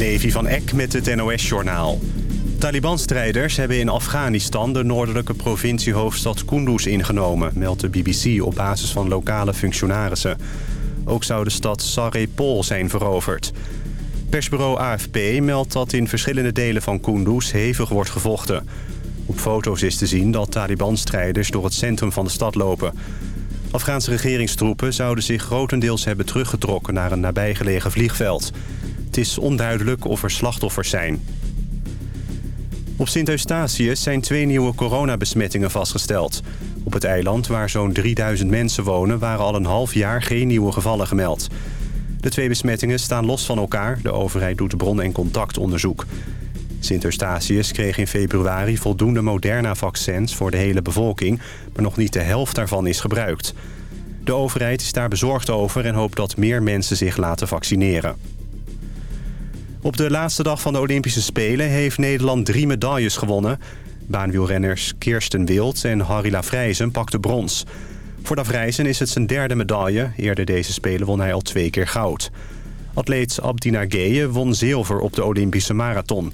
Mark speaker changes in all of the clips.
Speaker 1: Levi van Eck met het NOS-journaal. Taliban-strijders hebben in Afghanistan de noordelijke provinciehoofdstad Kunduz ingenomen... meldt de BBC op basis van lokale functionarissen. Ook zou de stad Sarepol zijn veroverd. Persbureau AFP meldt dat in verschillende delen van Kunduz hevig wordt gevochten. Op foto's is te zien dat Taliban-strijders door het centrum van de stad lopen. Afghaanse regeringstroepen zouden zich grotendeels hebben teruggetrokken naar een nabijgelegen vliegveld... Het is onduidelijk of er slachtoffers zijn. Op Sint-Eustatius zijn twee nieuwe coronabesmettingen vastgesteld. Op het eiland, waar zo'n 3000 mensen wonen... waren al een half jaar geen nieuwe gevallen gemeld. De twee besmettingen staan los van elkaar. De overheid doet bron- en contactonderzoek. Sint-Eustatius kreeg in februari voldoende Moderna-vaccins voor de hele bevolking... maar nog niet de helft daarvan is gebruikt. De overheid is daar bezorgd over en hoopt dat meer mensen zich laten vaccineren. Op de laatste dag van de Olympische Spelen heeft Nederland drie medailles gewonnen. Baanwielrenners Kirsten Wild en Harry Lafrijzen pakten brons. Voor Lafrijzen is het zijn derde medaille. Eerder deze Spelen won hij al twee keer goud. Atleet Abdina Geye won zilver op de Olympische marathon.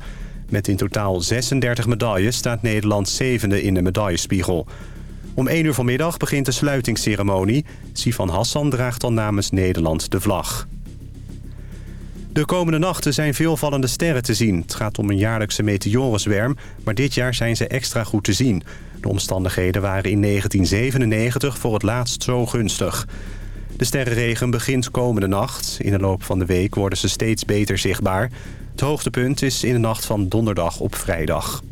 Speaker 1: Met in totaal 36 medailles staat Nederland zevende in de medaillespiegel. Om 1 uur vanmiddag begint de sluitingsceremonie. Sifan Hassan draagt dan namens Nederland de vlag. De komende nachten zijn veel vallende sterren te zien. Het gaat om een jaarlijkse meteorenzwerm, maar dit jaar zijn ze extra goed te zien. De omstandigheden waren in 1997 voor het laatst zo gunstig. De sterrenregen begint komende nacht. In de loop van de week worden ze steeds beter zichtbaar. Het hoogtepunt is in de nacht van donderdag op vrijdag.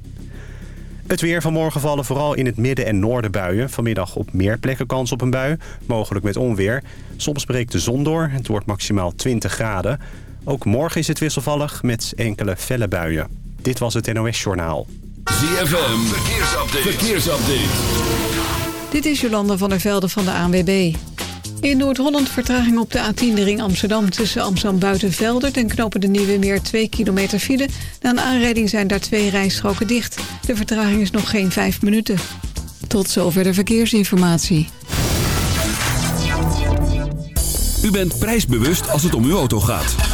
Speaker 1: Het weer van morgen vallen vooral in het midden en noorden buien. Vanmiddag op meer plekken kans op een bui, mogelijk met onweer. Soms breekt de zon door, het wordt maximaal 20 graden. Ook morgen is het wisselvallig met enkele felle buien. Dit was het NOS Journaal.
Speaker 2: ZFM, verkeersupdate. verkeersupdate.
Speaker 3: Dit is Jolanda van der Velde van de ANWB. In Noord-Holland vertraging op de A10 de ring Amsterdam... tussen Amsterdam Buitenveldert en knopen de Nieuwe Meer 2 kilometer file. Na een aanrijding zijn daar twee rijstroken dicht. De vertraging is nog geen 5 minuten. Tot zover de verkeersinformatie.
Speaker 2: U bent prijsbewust als het om uw auto gaat.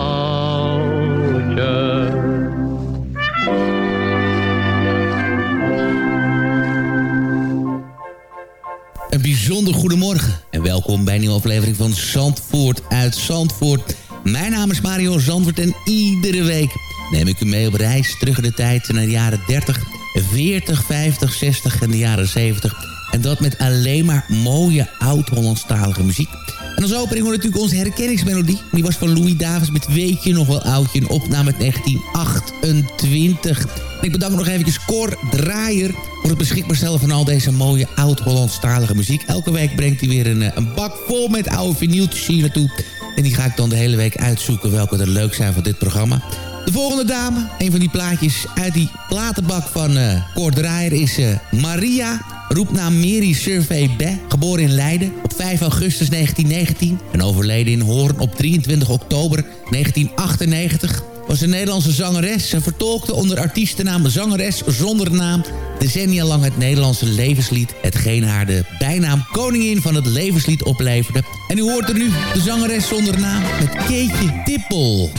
Speaker 4: Bijzonder goedemorgen en welkom bij een nieuwe aflevering van Zandvoort uit Zandvoort. Mijn naam is Mario Zandvoort en iedere week neem ik u mee op reis terug in de tijd naar de jaren 30, 40, 50, 60 en de jaren 70. En dat met alleen maar mooie oud-Hollandstalige muziek. En als opening hoor natuurlijk onze herkenningsmelodie. Die was van Louis Davis met Weet je nog wel oudje, een opname uit 1928. Ik bedank nog eventjes Cor Draaier voor het beschikbaar stellen van al deze mooie oud-Hollandstalige muziek. Elke week brengt hij weer een, eh, een bak vol met oude vinyltjes hier naartoe. En die ga ik dan de hele week uitzoeken welke er leuk zijn van dit programma. De volgende dame, een van die plaatjes uit die platenbak van uh, Cor Draaier is uh, Maria roepnaam Mary Survey Be, geboren in Leiden op 5 augustus 1919 en overleden in Hoorn op 23 oktober 1998 was een Nederlandse zangeres. Ze vertolkte onder artiestennaam Zangeres zonder naam decennia lang het Nederlandse levenslied. Hetgeen haar de bijnaam koningin van het levenslied opleverde. En u hoort er nu de zangeres zonder naam met Keetje Tippel.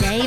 Speaker 5: Zij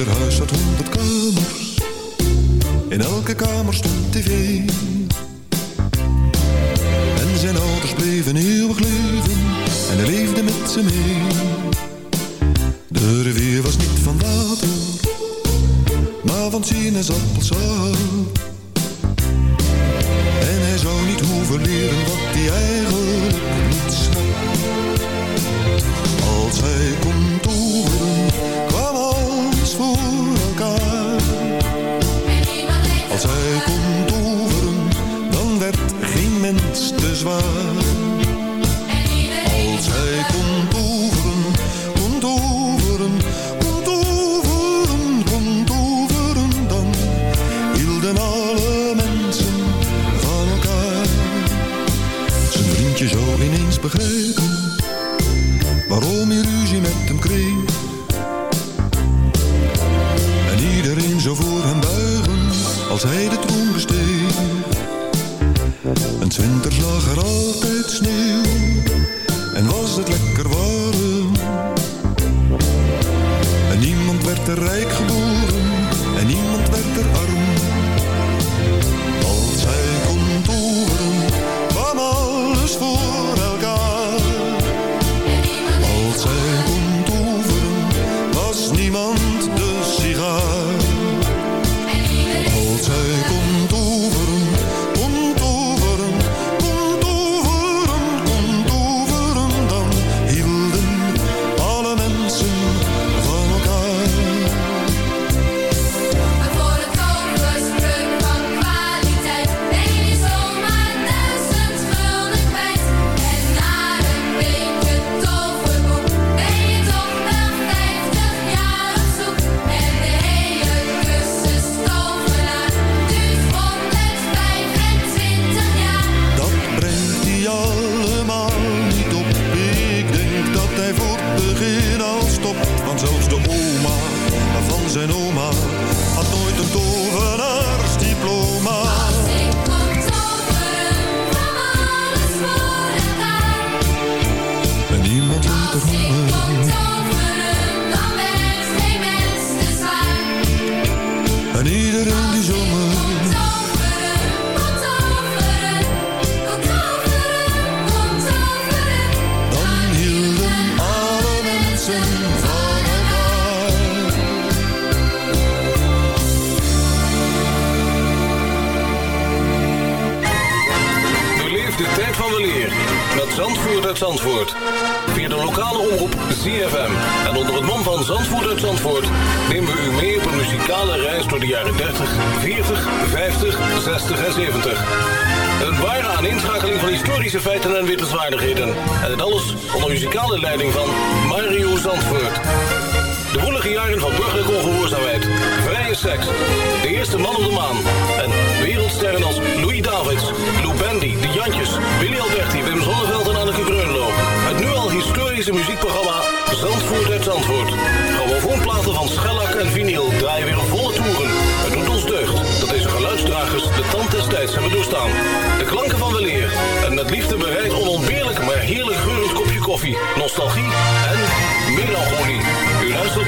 Speaker 6: Er huis had honderd kamers. In elke kamer stond tv. En zijn ouders bleven eeuwig leven. En er leefde met ze mee. De rivier was niet van water. Maar van sinaasappelsap. En hij zou niet hoeven leren wat hij eigenlijk niet snapt. Als hij
Speaker 7: komt toeren.
Speaker 4: zwart.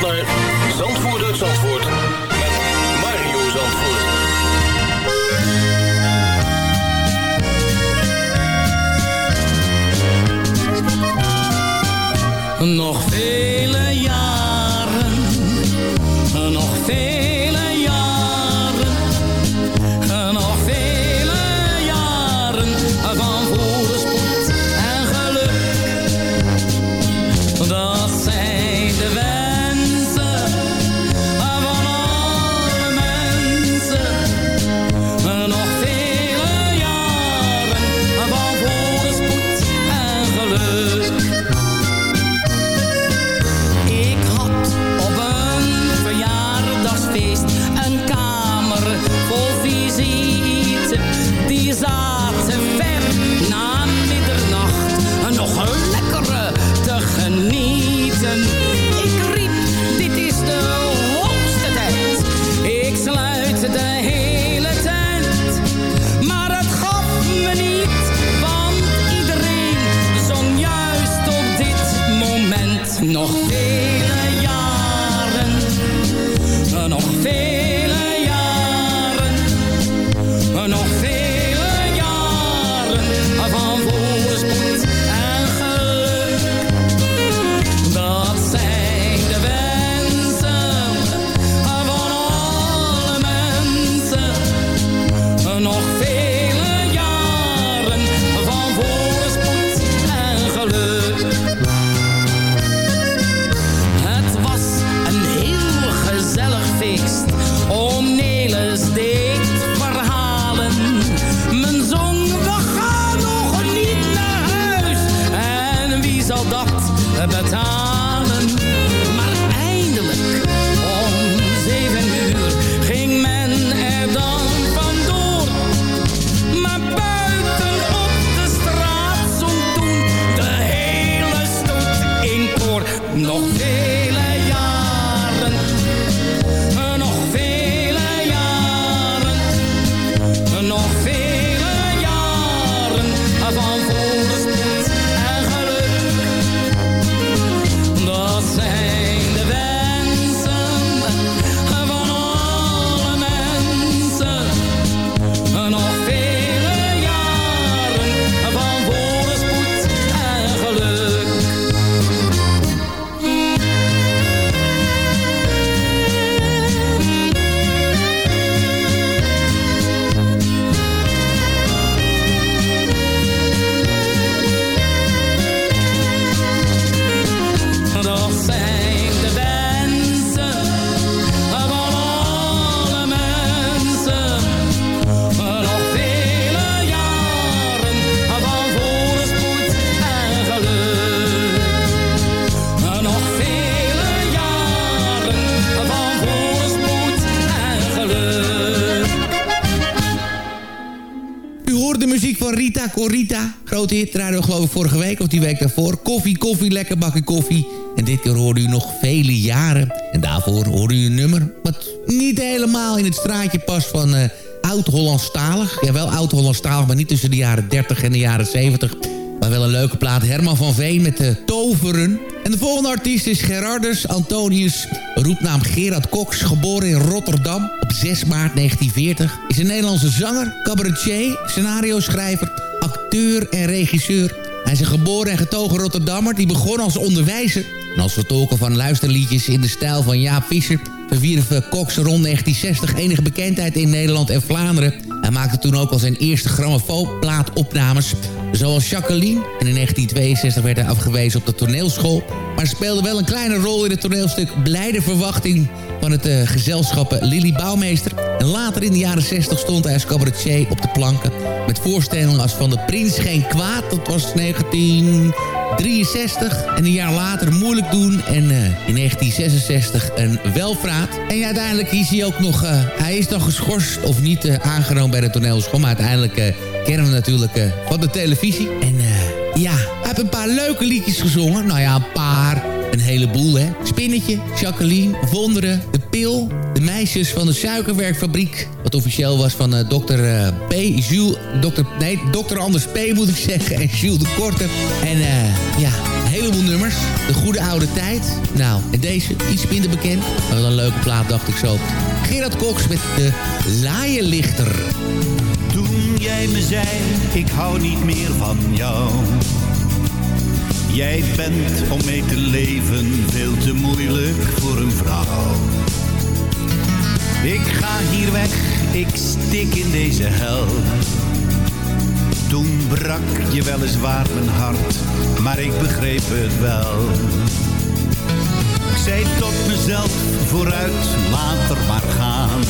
Speaker 4: alert. the time. Vorige week of die week daarvoor. Koffie, koffie, lekker bakje koffie. En dit keer hoorde u nog vele jaren. En daarvoor hoorde u een nummer wat niet helemaal in het straatje past van eh, oud-Hollandstalig. Ja, wel oud-Hollandstalig, maar niet tussen de jaren 30 en de jaren 70. Maar wel een leuke plaat. Herman van Veen met de Toveren. En de volgende artiest is Gerardus Antonius, roepnaam Gerard Cox, geboren in Rotterdam op 6 maart 1940. Is een Nederlandse zanger, cabaretier, scenario-schrijver, acteur en regisseur. Hij is een geboren en getogen Rotterdammer die begon als onderwijzer. En als vertolker van luisterliedjes in de stijl van Jaap Visser... verwierf Cox rond 1960 enige bekendheid in Nederland en Vlaanderen. Hij maakte toen ook al zijn eerste grammofoonplaatopnames... zoals Jacqueline. En in 1962 werd hij afgewezen op de toneelschool... maar speelde wel een kleine rol in het toneelstuk Blijde Verwachting... van het eh, gezelschap Lily Bouwmeester. En later in de jaren 60 stond hij als cabaretier op de planken... met voorstellingen als Van de Prins Geen Kwaad, dat was 19... 63 en een jaar later moeilijk doen. En eh, in 1966 een welvraat. En uiteindelijk is hij ook nog... eh, hij is dan geschorst of niet eh, aangenomen bij de toneelschool. Maar uiteindelijk kennen we natuurlijk van de televisie. En ja, hij heeft een paar leuke liedjes gezongen. Nou ja, een paar. Een heleboel, hè. Spinnetje, Jacqueline, Wonderen, De Pil... De meisjes van de suikerwerkfabriek. Wat officieel was van eh, dokter eh, P. Jules... Dokter, nee, dokter Anders P. moet ik zeggen. En Jules de Korte. En eh, ja, een heleboel nummers. De goede oude tijd. Nou, en deze, iets minder bekend. Maar wel een leuke plaat, dacht ik zo. Gerard Cox met de Laaienlichter.
Speaker 8: Toen jij me zei, ik hou niet meer van jou. Jij bent om mee te leven veel te moeilijk voor een vrouw. Ik ga hier weg, ik stik in deze hel. Toen brak je weliswaar mijn hart, maar ik begreep het wel. Ik zei tot mezelf, vooruit, laat er maar gaan.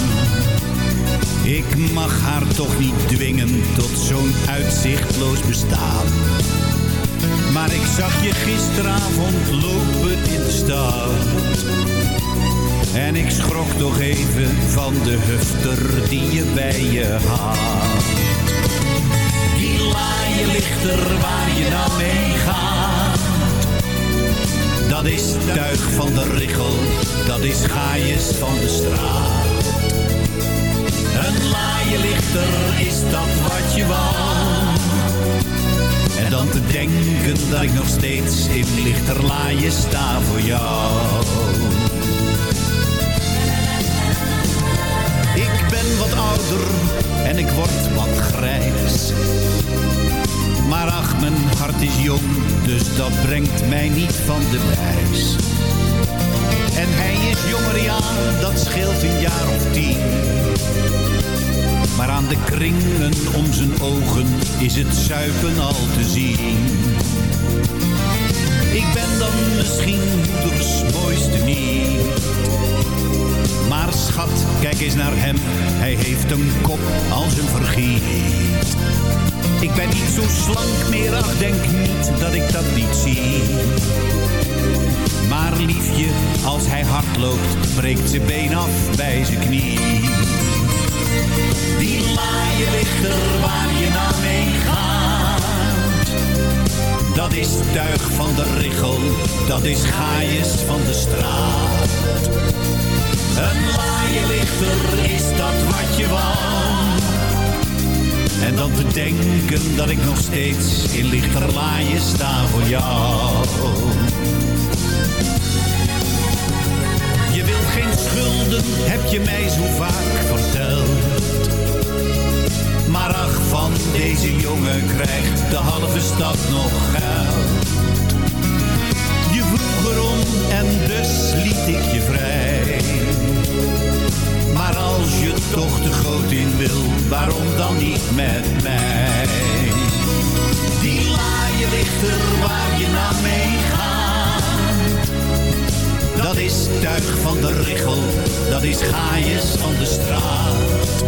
Speaker 8: Ik mag haar toch niet dwingen tot zo'n uitzichtloos bestaan. Maar ik zag je gisteravond lopen in de stad. En ik schrok toch even van de hufter die je bij je had. Die laaie lichter waar je nou mee gaat. Dat is tuig van de richel, dat is gaaiers van de straat. Een laaie lichter, is dat wat je wou? En dan te denken dat ik nog steeds in lichterlaaien sta voor jou. Ben wat ouder en ik word wat grijs. Maar ach, mijn hart is jong, dus dat brengt mij niet van de wijs. En hij is jonger, ja, dat scheelt een jaar of tien. Maar aan de kringen om zijn ogen is het zuipen al te zien. Ik ben dan misschien moeders mooiste niet. Maar schat, kijk eens naar hem, hij heeft een kop als een vergiet. Ik ben niet zo slank meer, ach denk niet dat ik dat niet zie. Maar liefje, als hij hard loopt, breekt zijn been af bij zijn knie. Die laaie ligt er waar je naar mee gaat. Dat is tuig van de richel, dat is gaaiers van de straat. Een laaie lichter, is dat wat je wou? En dan te denken dat ik nog steeds in lichterlaaien sta voor jou. Je wilt geen schulden, heb je mij zo vaak verteld. Maar ach, van deze jongen krijgt de halve stad nog geld. Je vroeg erom en dus liet ik je vrij. Toch de goot in wil, waarom dan niet met mij? Die laaie lichter waar je naar mee gaat. Dat is tuig van de richel, dat is gaaiers van de straat.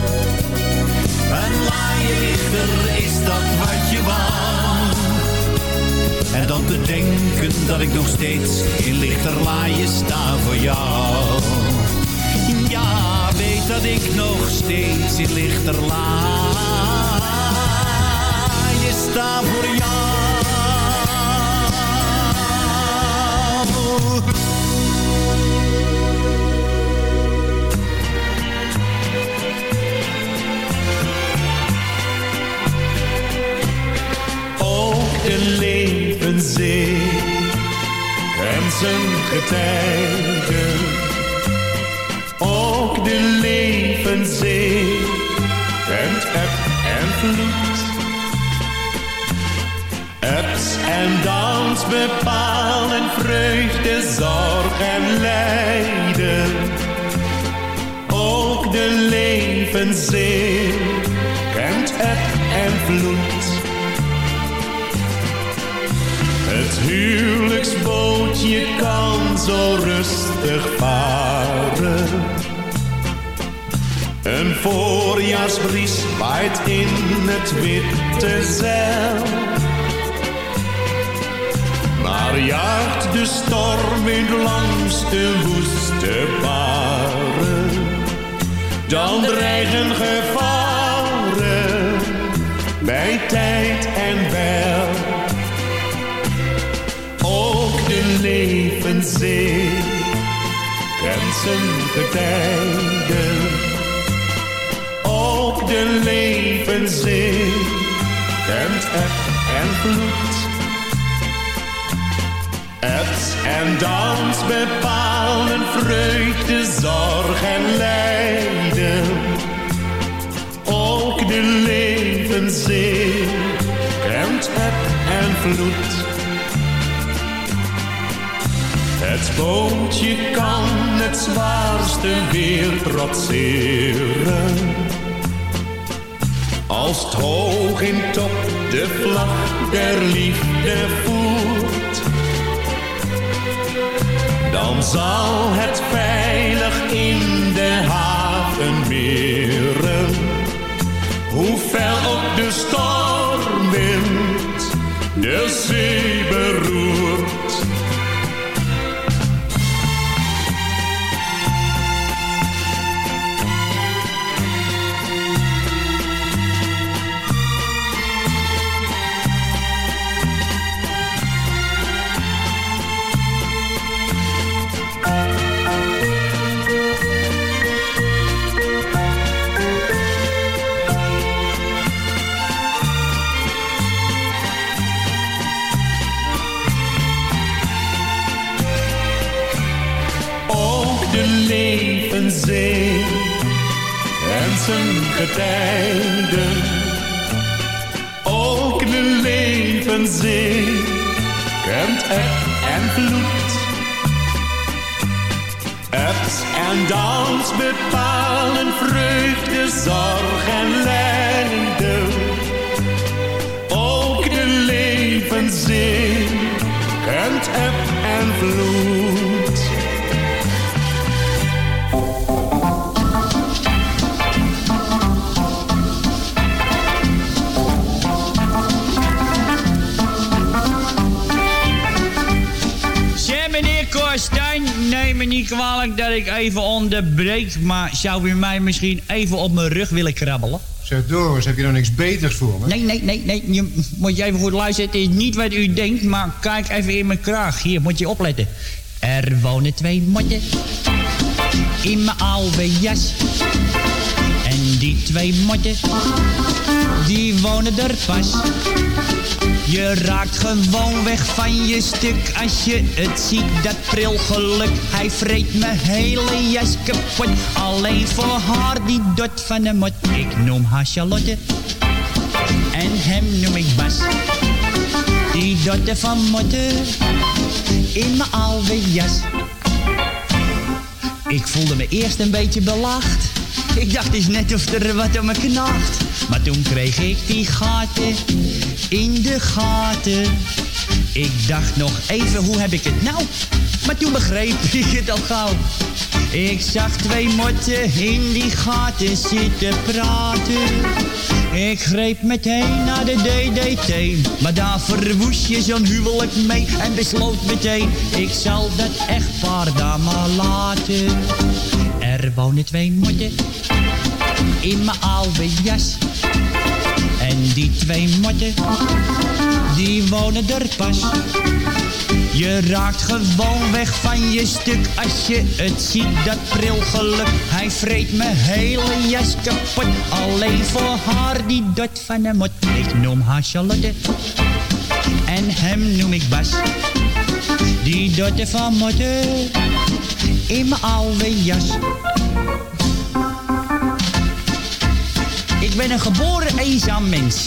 Speaker 8: Een laaie lichter, is dat wat je wou? En dan te denken dat ik nog steeds in lichterlaaien sta voor jou. Dat ik nog steeds in lichterlaaien sta voor jou.
Speaker 9: Ook de levenzee en zijn getijden. Ook de levenzee kent eb en vloed. Ups en downs bepalen vreugde, zorg en lijden. Ook de levenzee kent eb en vloed. Het huwelijksbootje kan zo rustig varen. Een voorjaarsbries waait in het witte zeil. Maar jaagt de stormwind langs de woeste baren. Dan dreigen gevaren bij tijd en wel. Ook de levenzee kent zijn getijden. De levenzee kent eb en vloed. Ups en downs bepalen vreugde, zorg en lijden. Ook de levenzee kent eb en vloed. Het bootje kan het zwaarste weer trotseren. Als hoog in top de vlag der liefde voert. Dan zal het veilig in de haven meren. Hoe fel ook de stormwind de zee. Levenzee en zijn getijden. Ook de levenzee kent eb en vloed. Ups en downs bepalen vreugde, zorg en lijden. Ook de levenzee kent eb en vloed.
Speaker 10: Neem me niet kwalijk dat ik even onderbreek... maar zou u mij misschien even op mijn rug willen krabbelen?
Speaker 11: Zeg Doris, heb je nou niks beters voor me?
Speaker 10: Nee, nee, nee, nee. Je moet je even goed luisteren. Het is niet wat u denkt, maar kijk even in mijn kraag. Hier, moet je opletten. Er wonen twee motten in mijn oude jas. Twee motten, die wonen er pas. Je raakt gewoon weg van je stuk als je het ziet, dat pril geluk. Hij vreet mijn hele jas kapot, alleen voor haar die dot van de mot. Ik noem haar Charlotte en hem noem ik Bas. Die dotte van motten in mijn oude jas. Ik voelde me eerst een beetje belacht. Ik dacht eens net of er wat om me knaagt. Maar toen kreeg ik die gaten in de gaten. Ik dacht nog even, hoe heb ik het nou? Maar toen begreep ik het al gauw. Ik zag twee motten in die gaten zitten praten. Ik greep meteen naar de DDT. Maar daar verwoest je zo'n huwelijk mee. En besloot meteen, ik zal dat echtpaar daar maar laten. Er wonen twee motten in mijn oude jas. En die twee motten, die wonen er pas. Je raakt gewoon weg van je stuk als je het ziet, dat pril geluk. Hij vreet mijn hele jas kapot, alleen voor haar die dot van de mot. Ik noem haar Charlotte en hem noem ik Bas. Die dotte van motten in mijn oude jas. Ik ben een geboren eenzaam mens.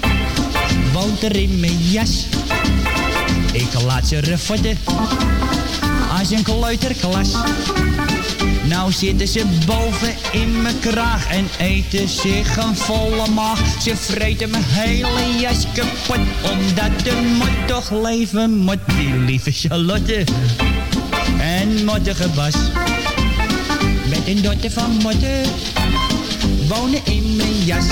Speaker 10: in mijn jas. Ik laat ze refotten als een kleuterklas. Nou zitten ze boven in mijn kraag en eten zich een volle maag. Ze vreten mijn hele jas kapot, omdat de mot toch leven moet. Die lieve Charlotte en mottige Bas. Met een dotter van motten wonen in mijn jas.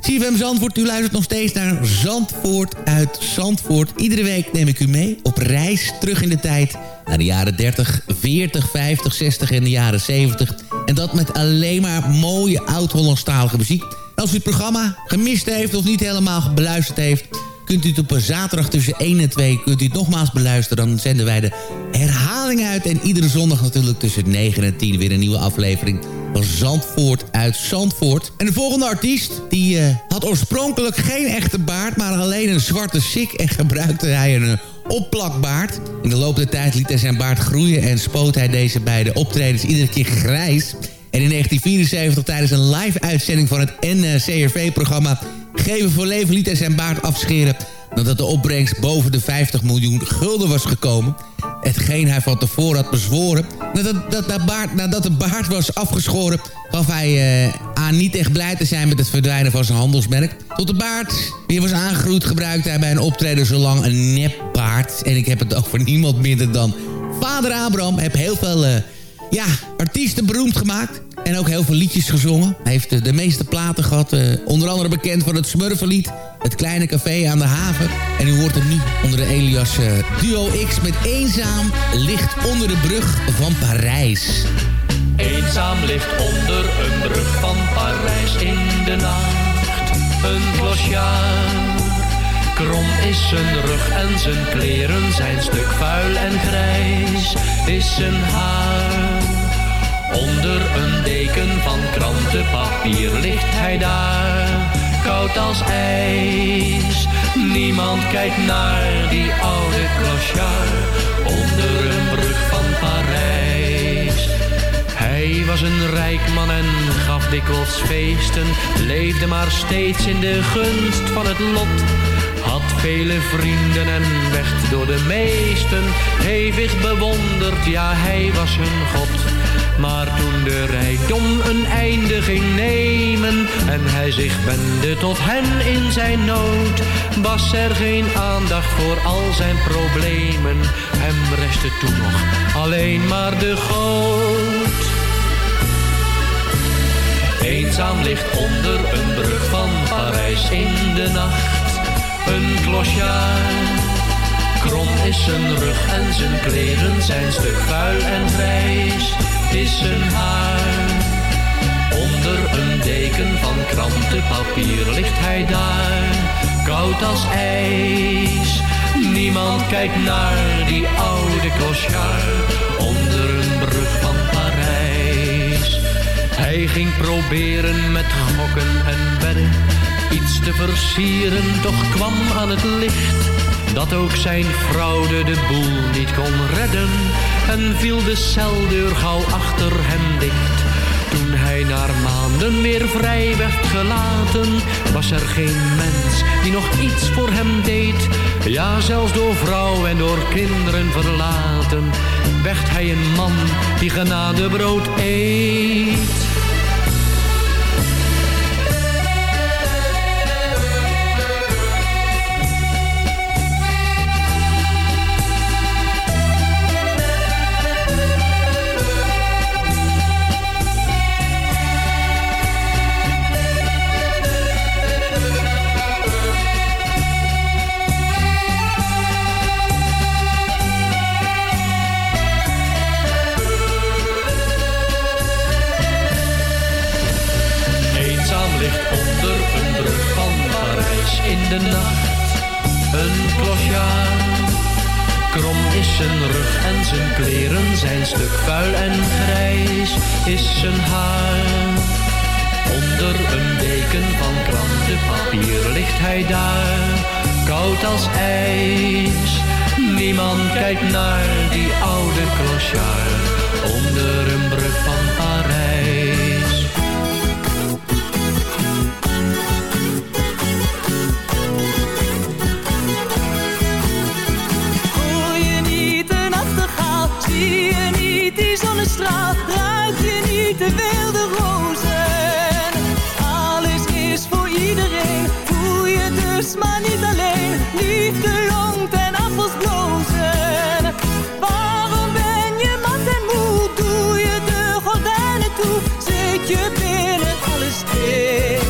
Speaker 4: CFM Zandvoort, u luistert nog steeds naar Zandvoort uit Zandvoort. Iedere week neem ik u mee op reis terug in de tijd... naar de jaren 30, 40, 50, 60 en de jaren 70. En dat met alleen maar mooie oud-Hollandstalige muziek. Als u het programma gemist heeft of niet helemaal beluisterd heeft... kunt u het op een zaterdag tussen 1 en 2 kunt u het nogmaals beluisteren. Dan zenden wij de herhaling uit. En iedere zondag natuurlijk tussen 9 en 10 weer een nieuwe aflevering Zandvoort uit Zandvoort. En de volgende artiest, die eh, had oorspronkelijk geen echte baard... maar alleen een zwarte sik en gebruikte hij een eh, opplakbaard. In de loop der tijd liet hij zijn baard groeien... en spoot hij deze bij de optredens iedere keer grijs... En in 1974 tijdens een live-uitzending van het NCRV-programma... Geven voor Leven liet hij zijn baard afscheren... nadat de opbrengst boven de 50 miljoen gulden was gekomen. Hetgeen hij van tevoren had bezworen. Nadat, dat, dat de baard was afgeschoren... gaf hij eh, aan niet echt blij te zijn met het verdwijnen van zijn handelsmerk. Tot de baard weer was aangegroeid gebruikte hij bij een optreden zo lang een nepbaard. En ik heb het over niemand minder dan vader Abraham. Heb heel veel... eh, ja, artiesten beroemd gemaakt. En ook heel veel liedjes gezongen. Hij heeft eh, de meeste platen gehad. eh, onder andere bekend van het Smurfenlied. Het kleine café aan de haven. En u hoort hem nu onder de Elias eh, Duo X met Eenzaam ligt onder de brug van Parijs.
Speaker 12: Eenzaam ligt onder een brug van Parijs in de nacht. Een clochard. Krom is zijn rug en zijn kleren zijn stuk vuil en grijs. Is zijn haar. Onder een deken van krantenpapier ligt hij daar. Koud als ijs. Niemand kijkt naar die oude clochard. Onder een brug van Parijs. Hij was een rijk man en gaf dikwijls feesten, leefde maar steeds in de gunst van het lot. Had vele vrienden en werd door de meesten hevig bewonderd. Ja, hij was hun god. Maar toen de rijkdom een einde ging nemen en hij zich wendde tot hen in zijn nood, was er geen aandacht voor al zijn problemen. Hem restte toen nog alleen maar de goot. Eenzaam ligt onder een brug van Parijs in de nacht een klosjaar. Krom is zijn rug en zijn kleren zijn stuk vuil en grijs is zijn haar. Onder een deken van krantenpapier ligt hij daar, koud als ijs. Niemand kijkt naar die oude klosjaar onder een brug van Parijs. Hij ging proberen met gokken en bedden iets te versieren, toch kwam aan het licht dat ook zijn fraude de boel niet kon redden en viel de celdeur gauw achter hem dicht. Toen hij na maanden weer vrij werd gelaten, was er geen mens die nog iets voor hem deed. Ja, zelfs door vrouw en door kinderen verlaten, werd hij een man die genadebrood eet. In de nacht een klosjaar. Krom is zijn rug en zijn kleren zijn stuk vuil en grijs is zijn haar. Onder een deken van krantenpapier ligt hij daar, koud als ijs. Niemand kijkt naar die oude klosjaar onder een brug van
Speaker 13: de wilde rozen. Alles is voor iedereen, voel je dus maar niet alleen. Liefde longt en appels blozen. Waarom ben je mat en moe? Doe je de gordijnen toe? Zit je binnen alles dicht?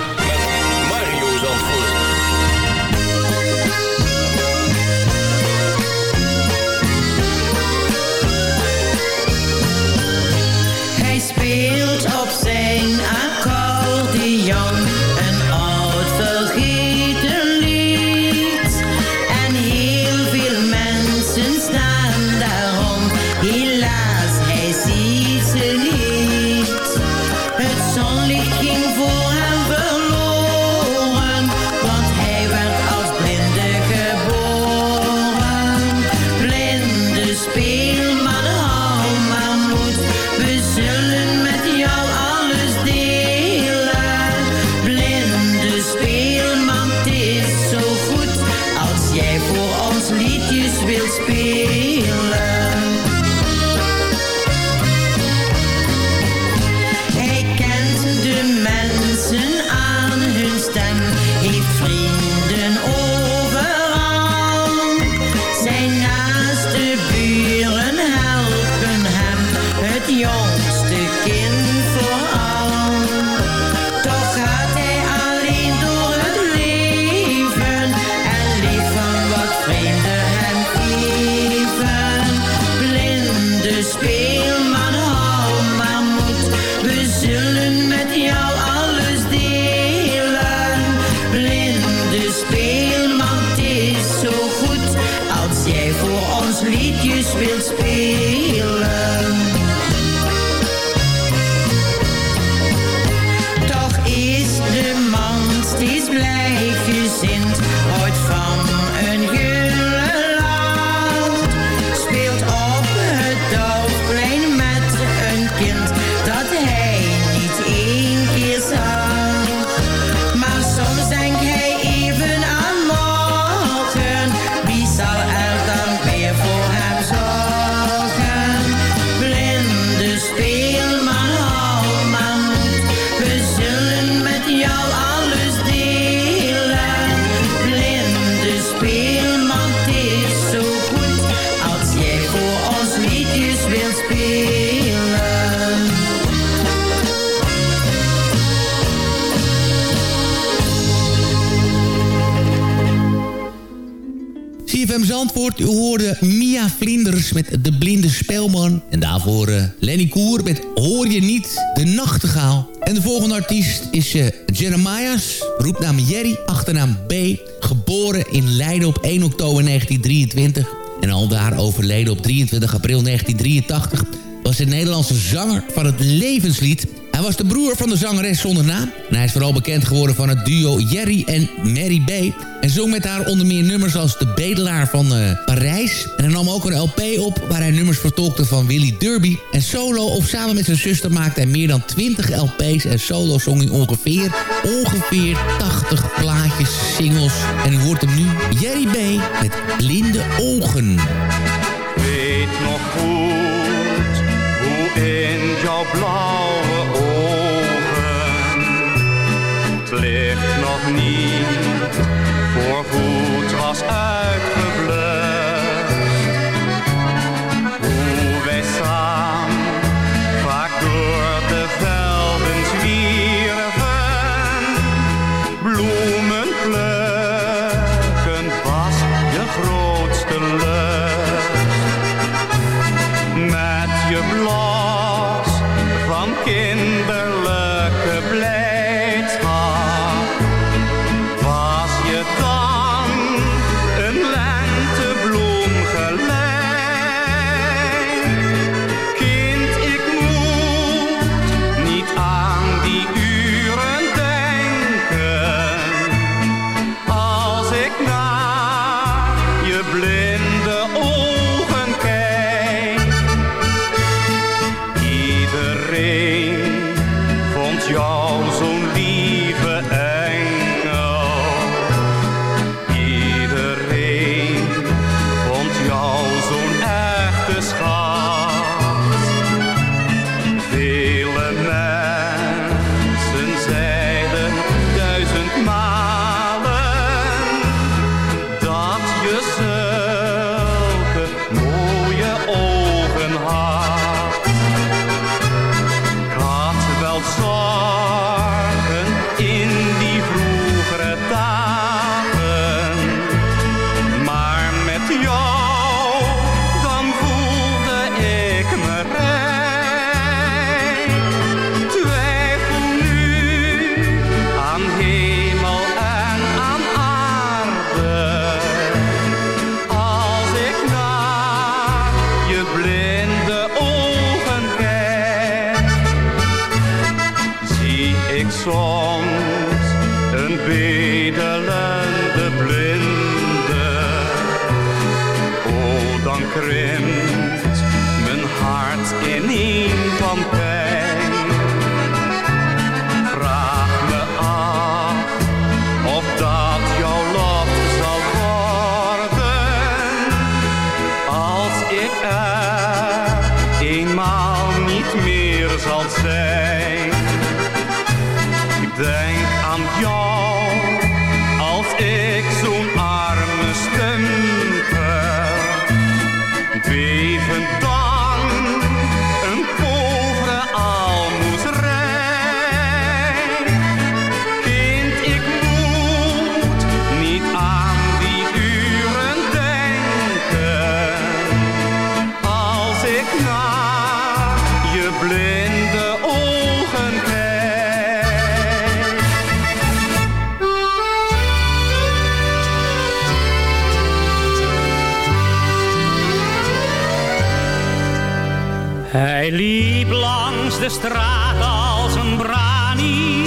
Speaker 14: is
Speaker 4: eh, Jeremias, roepnaam Jerry, achternaam B. Geboren in Leiden op 1 oktober 1923. En al daar overleden op 23 april 1983 was een Nederlandse zanger van het levenslied. Hij was de broer van de zangeres zonder naam. En hij is vooral bekend geworden van het duo Jerry en Mary B. En zong met haar onder meer nummers als De Bedelaar van eh, Parijs. En hij nam ook een LP op waar hij nummers vertolkte van Willy Derby. En solo of samen met zijn zuster maakte hij meer dan 20 LP's. En solo zong hij ongeveer, ongeveer 80 plaatjes, singles. En u hoort hem nu, Jerry B. met Blinde Ogen.
Speaker 15: weet nog goed hoe in jouw blauwe licht nog niet voorgoed was uitgevoerd.
Speaker 16: Hij liep langs de straat als een brani.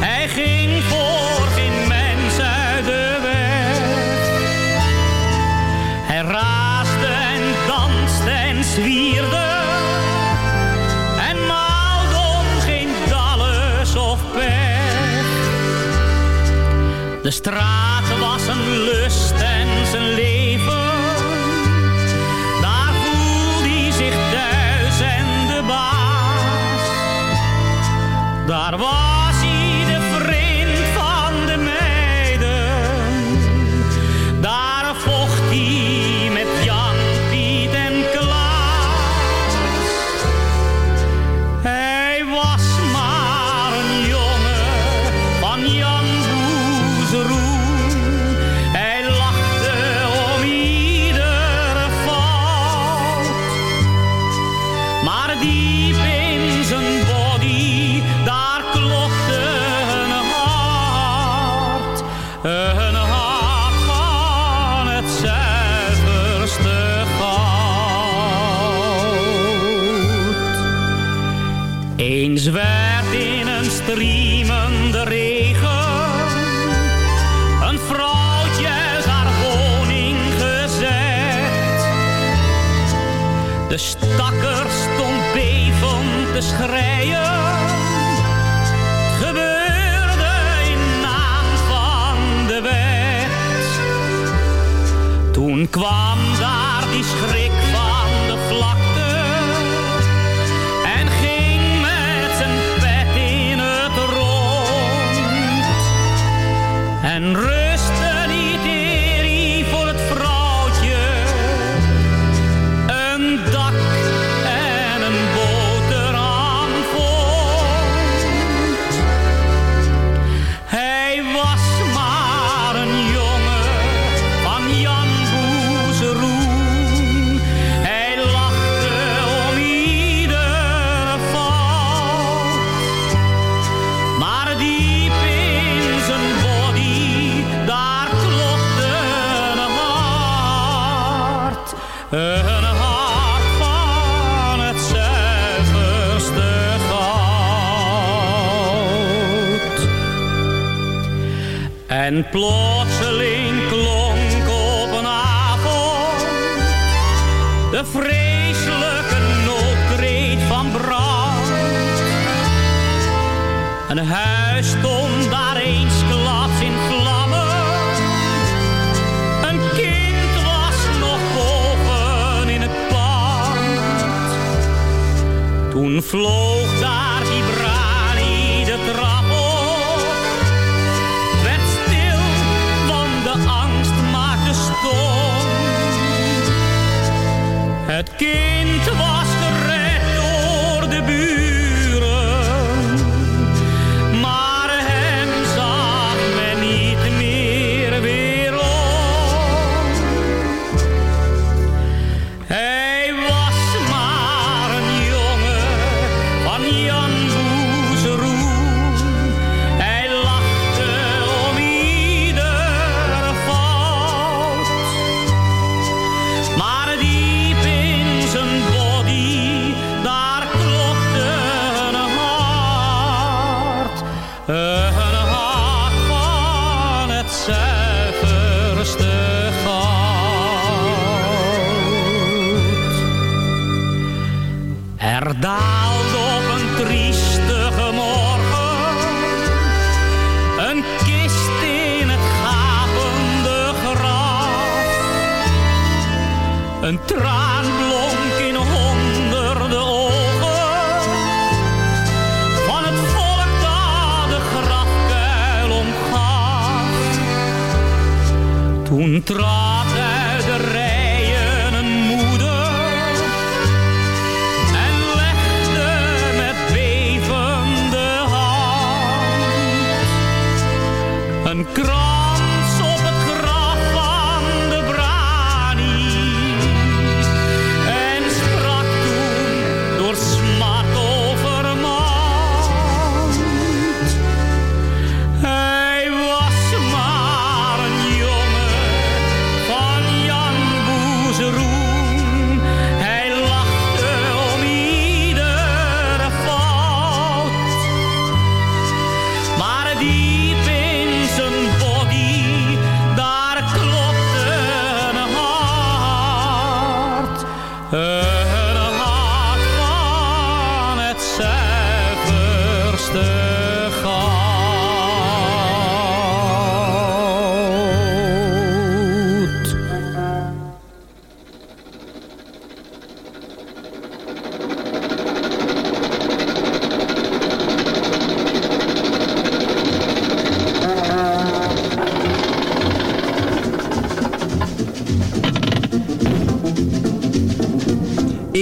Speaker 16: Hij ging voor geen mens uit de weg. Hij raasde en danste en zwierde. En maalde om geen dalles of pech. De straat kwaad.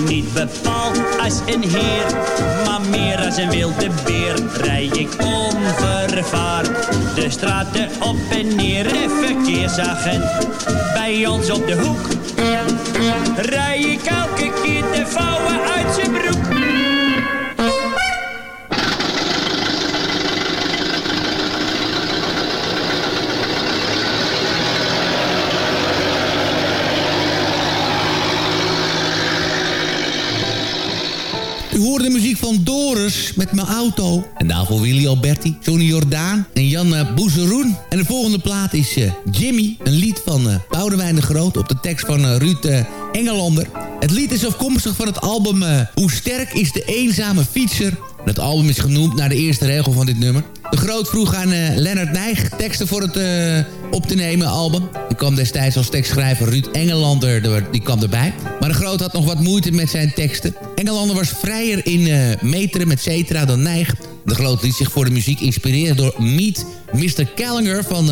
Speaker 17: Niet bepaald als een heer, maar meer als een wilde beer. Rij ik onvervaard de straten op en neer. De verkeersagent bij ons op de hoek. Rij ik elke keer de vouwen uit zijn broek.
Speaker 4: Hoorde de muziek van Doris met mijn auto. En daarvoor Willy Alberti, Johnny Jordaan en Jan uh, Boezeroen. En de volgende plaat is eh, Jimmy, een lied van uh, Boudewijn de Groot... op de tekst van Ruud Engelander. Het lied is afkomstig van het album Hoe sterk is de eenzame fietser... Het album is genoemd naar de eerste regel van dit nummer. De Groot vroeg aan uh, Lennart Nijg teksten voor het uh, op te nemen album. Die kwam destijds als tekstschrijver Ruud Engelander, die kwam erbij. Maar de Groot had nog wat moeite met zijn teksten. Engelander was vrijer in uh, meteren met cetera dan Nijg. De Groot liet zich voor de muziek inspireren door Meet Mr. Callinger van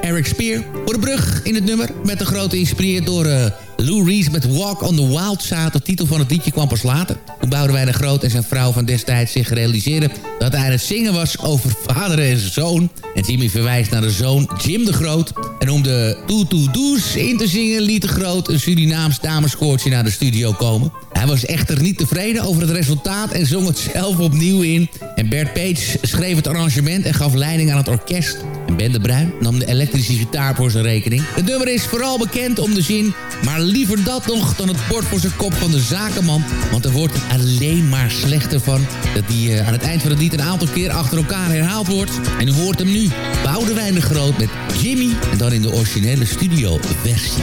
Speaker 4: Eric Spear. Voor de brug in het nummer werd de Groot geïnspireerd door... Lou Reese met Walk on the Wild Side. De titel van het liedje kwam pas later. Toen Boudewijn de Groot en zijn vrouw van destijds zich realiseerden... dat hij aan het zingen was over vader en zoon. En Jimmy verwijst naar de zoon Jim de Groot. En om de Toe Toe Does in te zingen... liet de Groot een Surinaams dameskoortje naar de studio komen. Hij was echter niet tevreden over het resultaat en zong het zelf opnieuw in. En Bert Page schreef het arrangement en gaf leiding aan het orkest. En Ben de Bruin nam de elektrische gitaar voor zijn rekening. Het nummer is vooral bekend om de zin... maar liever dat nog dan het bord voor zijn kop van de zakenman. Want er wordt alleen maar slechter van... dat die uh, aan het eind van het lied een aantal keer achter elkaar herhaald wordt. En u hoort hem nu. Boudewijn de Groot met Jimmy... en dan in de originele studio versie.